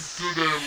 it to them.